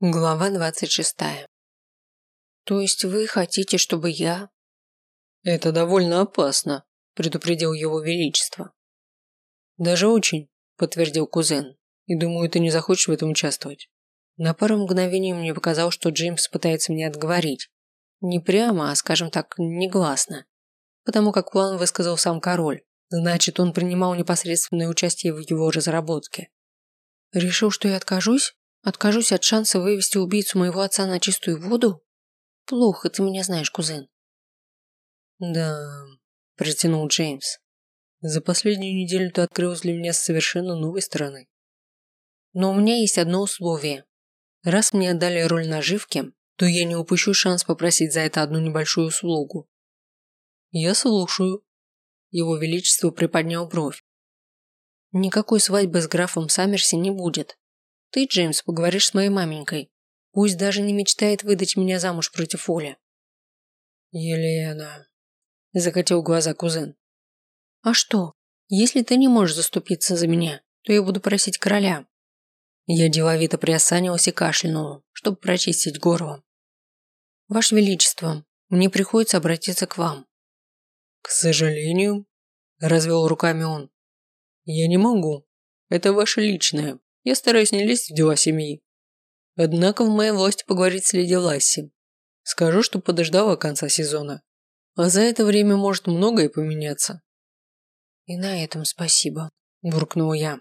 Глава двадцать шестая. То есть вы хотите, чтобы я... Это довольно опасно, предупредил его величество. Даже очень, подтвердил кузен. И думаю, ты не захочешь в этом участвовать. На пару мгновений мне показалось, что Джеймс пытается меня отговорить. Не прямо, а, скажем так, негласно. Потому как план высказал сам король. Значит, он принимал непосредственное участие в его разработке. Решил, что я откажусь? Откажусь от шанса вывести убийцу моего отца на чистую воду? Плохо ты меня знаешь, кузен. Да, протянул Джеймс. За последнюю неделю ты открылась для меня с совершенно новой стороны. Но у меня есть одно условие. Раз мне отдали роль наживки, то я не упущу шанс попросить за это одну небольшую услугу. Я слушаю. Его Величество приподнял бровь. Никакой свадьбы с графом Саммерси не будет. Ты, Джеймс, поговоришь с моей маменькой. Пусть даже не мечтает выдать меня замуж против Оли. Елена. Закатил глаза кузен. А что? Если ты не можешь заступиться за меня, то я буду просить короля. Я деловито приосанилась и кашлянул, чтобы прочистить горло. Ваше Величество, мне приходится обратиться к вам. К сожалению, развел руками он. Я не могу. Это ваше личное. Я стараюсь не лезть в дела семьи. Однако в моей власти поговорить с леди Ласси. Скажу, что подождала конца сезона. А за это время может многое поменяться. И на этом спасибо, буркнул я.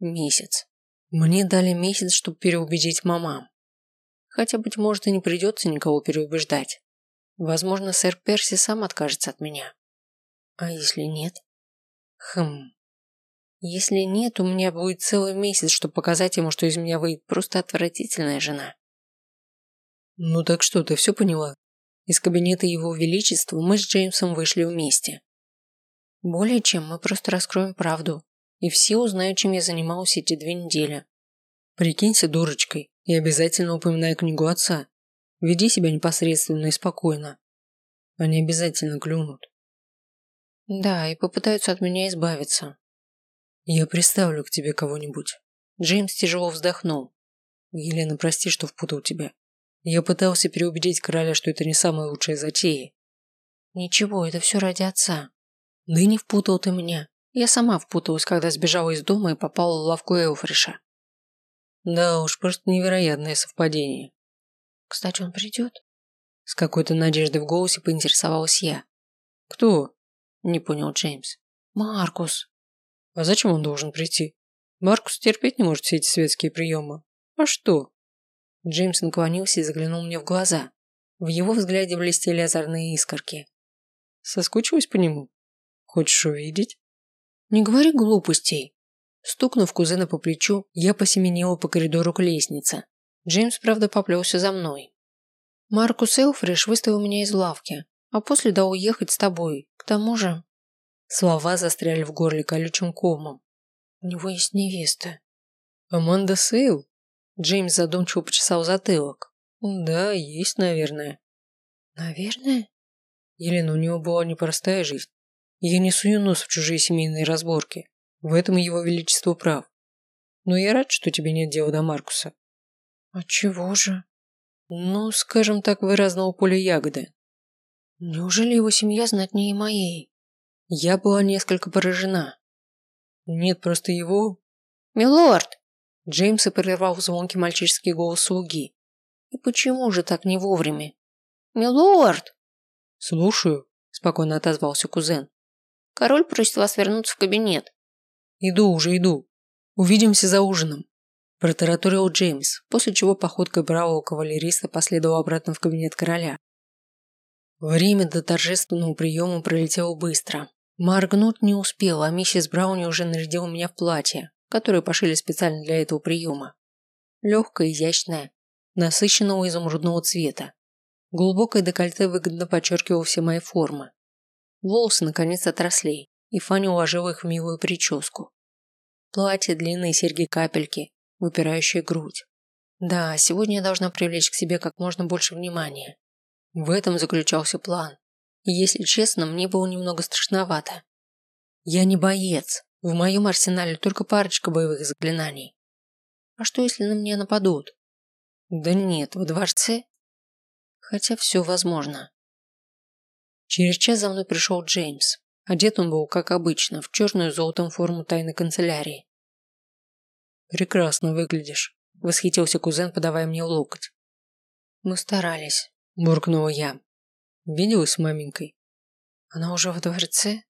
Месяц. Мне дали месяц, чтобы переубедить мама. Хотя, быть может, и не придется никого переубеждать. Возможно, сэр Перси сам откажется от меня. А если нет? Хм, если нет, у меня будет целый месяц, чтобы показать ему, что из меня выйдет просто отвратительная жена. Ну так что, ты все поняла? Из кабинета его величества мы с Джеймсом вышли вместе. Более чем, мы просто раскроем правду. И все узнают, чем я занималась эти две недели. Прикинься дурочкой и обязательно упоминай книгу отца. Веди себя непосредственно и спокойно. Они обязательно клюнут. Да, и попытаются от меня избавиться. Я приставлю к тебе кого-нибудь. Джеймс тяжело вздохнул. Елена, прости, что впутал тебя. Я пытался переубедить короля, что это не самая лучшая затея. Ничего, это все ради отца. Да и не впутал ты меня. Я сама впуталась, когда сбежала из дома и попала в лавку Эуфриша. Да уж, просто невероятное совпадение. Кстати, он придет? С какой-то надеждой в голосе поинтересовалась я. Кто? Не понял Джеймс. Маркус. А зачем он должен прийти? Маркус терпеть не может все эти светские приемы. А что? Джеймс наклонился и заглянул мне в глаза. В его взгляде блестели озорные искорки. Соскучилась по нему? Хочешь увидеть? Не говори глупостей. Стукнув кузена по плечу, я посеменила по коридору к лестнице. Джеймс, правда, поплелся за мной. Маркус Элфриш выставил меня из лавки, а после дал уехать с тобой. К тому же... Слова застряли в горле колючим комом. У него есть невеста. Аманда Сейл? Джеймс задумчиво почесал затылок. Да, есть, наверное. Наверное? Елена, у него была непростая жизнь. Я не сую нос в чужие семейные разборки. В этом его величество прав. Но я рад, что тебе нет дела до Маркуса. А чего же? Ну, скажем так, вы разного поля ягоды. Неужели его семья знатнее моей? Я была несколько поражена. Нет, просто его... Милорд! Джеймса прервал звонкий мальчишеский голос слуги. И почему же так не вовремя? Милорд! Слушаю, спокойно отозвался кузен. Король просит вас вернуться в кабинет. Иду уже, иду. Увидимся за ужином. Протараторил Джеймс, после чего походкой бравого кавалериста последовал обратно в кабинет короля. Время до торжественного приема пролетело быстро. Моргнуть не успела, а миссис Брауни уже нарядила меня в платье, которое пошили специально для этого приема. Легкое, изящное, насыщенного изумрудного цвета. Глубокое декольте выгодно подчеркивало все мои формы. Волосы наконец отросли, и Фанни уложила их в милую прическу. Платье, длинные серьги-капельки, выпирающая грудь. Да, сегодня я должна привлечь к себе как можно больше внимания. В этом заключался план. Если честно, мне было немного страшновато. Я не боец. В моем арсенале только парочка боевых заклинаний. А что, если на меня нападут? Да нет, во дворце. Хотя все возможно. Через час за мной пришел Джеймс. Одет он был, как обычно, в черную золотом форму тайной канцелярии. «Прекрасно выглядишь», – восхитился кузен, подавая мне локоть. «Мы старались», – буркнула я. «Виделась с маменькой?» «Она уже во дворце?»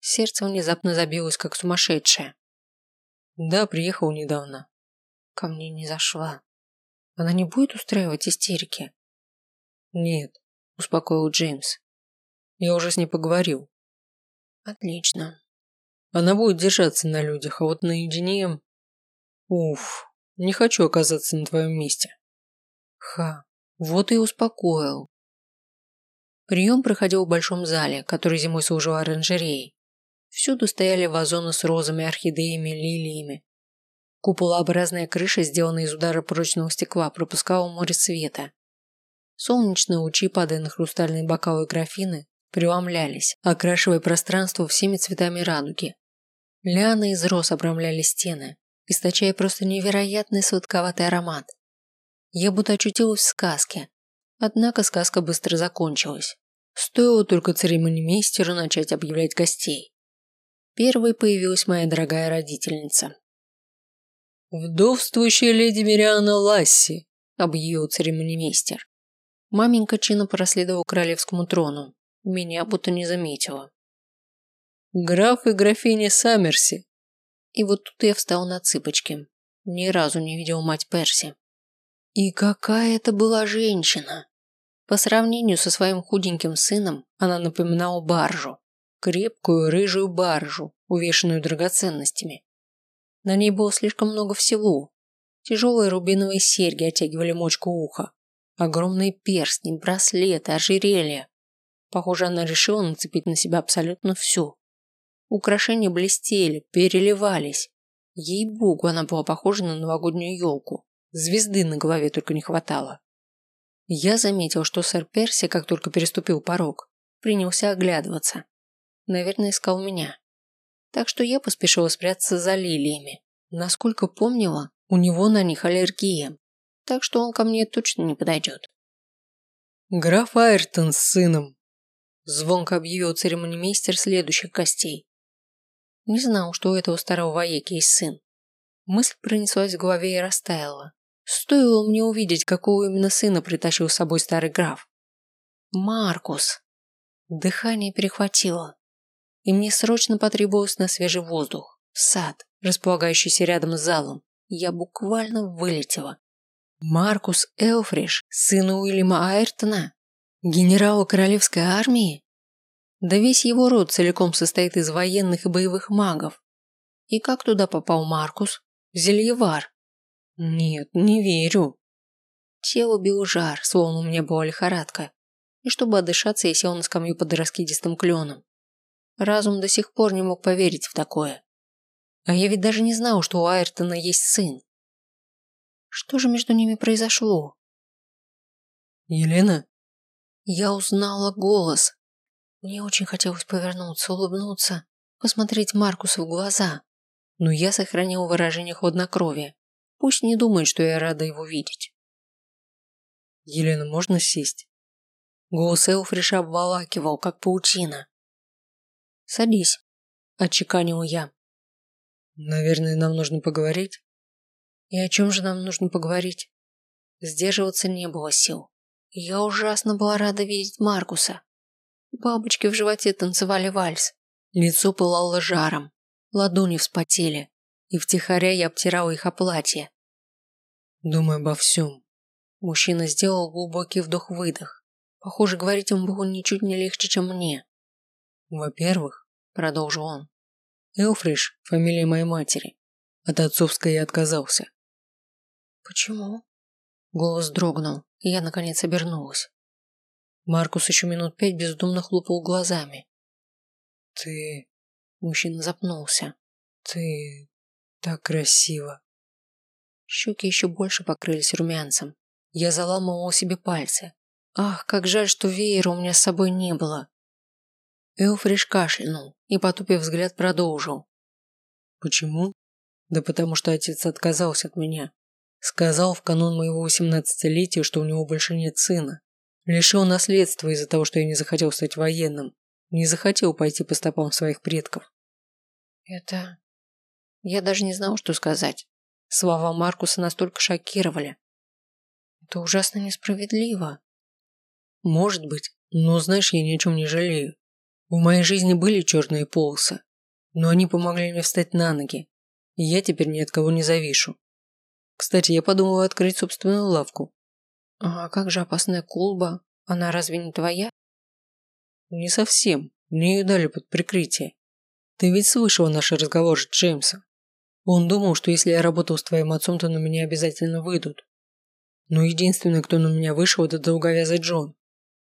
Сердце внезапно забилось, как сумасшедшее. «Да, приехал недавно». Ко мне не зашла. Она не будет устраивать истерики? Нет, успокоил Джеймс. Я уже с ней поговорил. Отлично. Она будет держаться на людях, а вот наедине... Уф, не хочу оказаться на твоем месте. Ха, вот и успокоил. Прием проходил в большом зале, который зимой служил оранжереей. Всюду стояли вазоны с розами, орхидеями, лилиями, Куполообразная крыша, сделанная из удара прочного стекла, пропускала море света. Солнечные лучи, падая на хрустальные бокалы и графины, преломлялись, окрашивая пространство всеми цветами радуги. Лианы из роз обрамляли стены, источая просто невероятный сладковатый аромат. Я будто очутилась в сказке. Однако сказка быстро закончилась. Стоило только церемонимейстеру начать объявлять гостей. Первой появилась моя дорогая родительница, «Вдовствующая леди Мириана Ласси», – объявил церемонимейстер. Маменька чинно проследовала к королевскому трону. Меня будто не заметила. «Граф и графиня Саммерси». И вот тут я встал на цыпочки. Ни разу не видел мать Перси. И какая это была женщина! По сравнению со своим худеньким сыном, она напоминала баржу. Крепкую рыжую баржу, увешанную драгоценностями. На ней было слишком много всего. Тяжелые рубиновые серьги оттягивали мочку уха. Огромные перстни, браслеты, ожерелья. Похоже, она решила нацепить на себя абсолютно все. Украшения блестели, переливались. Ей-богу, она была похожа на новогоднюю елку. Звезды на голове только не хватало. Я заметил, что сэр Перси, как только переступил порог, принялся оглядываться. Наверное, искал меня так что я поспешила спрятаться за лилиями. Насколько помнила, у него на них аллергия, так что он ко мне точно не подойдет. «Граф Айртон с сыном», – звонко объявил церемонимейстер следующих гостей. Не знал, что у этого старого вояки есть сын. Мысль пронеслась в голове и растаяла. Стоило мне увидеть, какого именно сына притащил с собой старый граф. Маркус. Дыхание перехватило и мне срочно потребовалось на свежий воздух, сад, располагающийся рядом с залом. Я буквально вылетела. Маркус Элфриш, сын Уильяма Айртона, генерала королевской армии? Да весь его род целиком состоит из военных и боевых магов. И как туда попал Маркус? Зельевар? Нет, не верю. Тело бил жар, словно у меня была лихорадка. И чтобы отдышаться, я сел на скамью под раскидистым кленом. Разум до сих пор не мог поверить в такое. А я ведь даже не знал, что у Айртона есть сын. Что же между ними произошло? Елена? Я узнала голос. Мне очень хотелось повернуться, улыбнуться, посмотреть Маркусу в глаза. Но я сохранил выражение хладнокровия. Пусть не думает, что я рада его видеть. Елена, можно сесть? Голос Элфриша обволакивал, как паутина. «Садись», – отчеканил я. «Наверное, нам нужно поговорить?» «И о чем же нам нужно поговорить?» Сдерживаться не было сил. Я ужасно была рада видеть Маркуса. Бабочки в животе танцевали вальс. Лицо пылало жаром. Ладони вспотели. И втихаря я обтирала их о платье. Думаю обо всем. Мужчина сделал глубокий вдох-выдох. Похоже, говорить ему было ничуть не легче, чем мне. Во-первых, продолжил он, Элфриш – фамилия моей матери. От отцовской я отказался. Почему? Голос дрогнул, и я наконец обернулась. Маркус еще минут пять бездумно хлопал глазами. Ты... Мужчина запнулся. Ты... так красиво. Щеки еще больше покрылись румянцем. Я заламывала себе пальцы. Ах, как жаль, что веера у меня с собой не было. Элфриш кашлянул и, потупив взгляд, продолжил. «Почему? Да потому что отец отказался от меня. Сказал в канун моего восемнадцатилетия, что у него больше нет сына. Лишил наследства из-за того, что я не захотел стать военным. Не захотел пойти по стопам своих предков. Это... Я даже не знал, что сказать. Слова Маркуса настолько шокировали. Это ужасно несправедливо. Может быть, но знаешь, я ни о чем не жалею. В моей жизни были черные полосы, но они помогли мне встать на ноги, и я теперь ни от кого не завишу. Кстати, я подумал открыть собственную лавку. А как же опасная колба? Она разве не твоя? Не совсем. Мне ее дали под прикрытие. Ты ведь слышала наш разговор с Джеймсом. Он думал, что если я работал с твоим отцом, то на меня обязательно выйдут. Но единственный, кто на меня вышел, это долговязый Джон.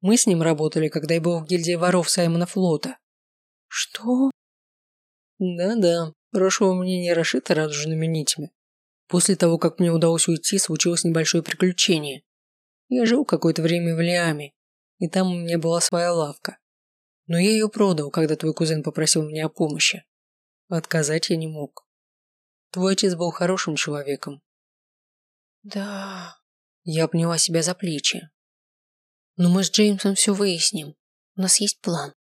Мы с ним работали, когда я был в гильдии воров Саймона Флота. Что? Да-да, прошлое мнение расшито радужными нитями. После того, как мне удалось уйти, случилось небольшое приключение. Я жил какое-то время в Лиаме, и там у меня была своя лавка. Но я ее продал, когда твой кузен попросил меня о помощи. Отказать я не мог. Твой отец был хорошим человеком. Да. Я обняла себя за плечи. Но мы с Джеймсом все выясним. У нас есть план.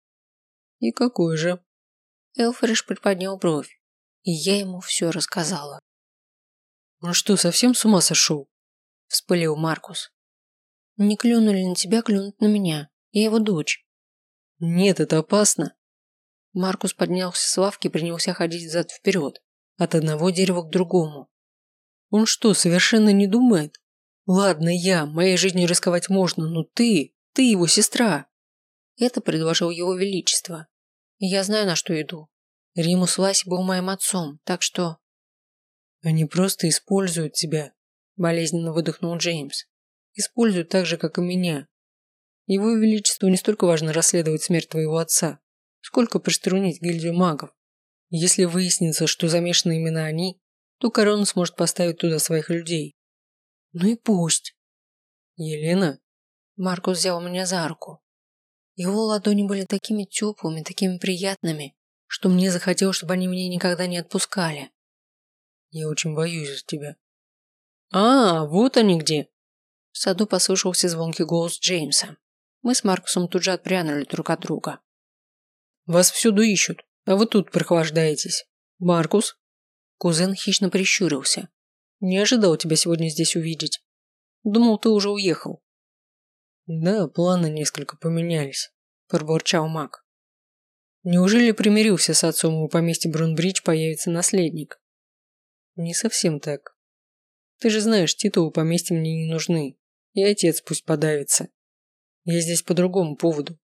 И какой же? Элфриш приподнял бровь, и я ему все рассказала. Он что, совсем с ума сошел? Вспылил Маркус. Не клюнули на тебя, клюнут на меня. Я его дочь. Нет, это опасно. Маркус поднялся с лавки и принялся ходить взад-вперед, от одного дерева к другому. Он что, совершенно не думает? Ладно, я, моей жизнью рисковать можно, но ты, ты его сестра. Это предложил его величество. Я знаю, на что иду. Римус Ласи был моим отцом, так что... Они просто используют тебя, болезненно выдохнул Джеймс. Используют так же, как и меня. Его величеству не столько важно расследовать смерть твоего отца, сколько приструнить гильдию магов. Если выяснится, что замешаны именно они, то корона сможет поставить туда своих людей. Ну и пусть. Елена? Маркус взял меня за руку. Его ладони были такими теплыми, такими приятными, что мне захотелось, чтобы они меня никогда не отпускали. Я очень боюсь за тебя. А, вот они где. В саду послышался звонкий голос Джеймса. Мы с Маркусом тут же отпрянули друг от друга. Вас всюду ищут, а вы тут прохлаждаетесь. Маркус? Кузен хищно прищурился. Не ожидал тебя сегодня здесь увидеть. Думал, ты уже уехал. Да, планы несколько поменялись, пробурчал Мак. Неужели примирился с отцом и у поместья Брунбридж появится наследник? Не совсем так. Ты же знаешь, титулы поместья мне не нужны. И отец пусть подавится. Я здесь по другому поводу.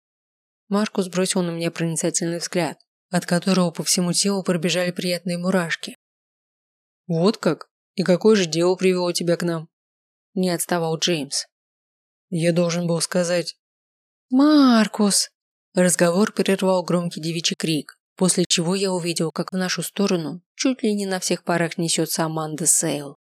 Маркус бросил на меня проницательный взгляд, от которого по всему телу пробежали приятные мурашки. Вот как? И какое же дело привело тебя к нам? Не отставал Джеймс. Я должен был сказать... Маркус! Разговор прервал громкий девичий крик, после чего я увидел, как в нашу сторону чуть ли не на всех парах несется Аманда Сейл.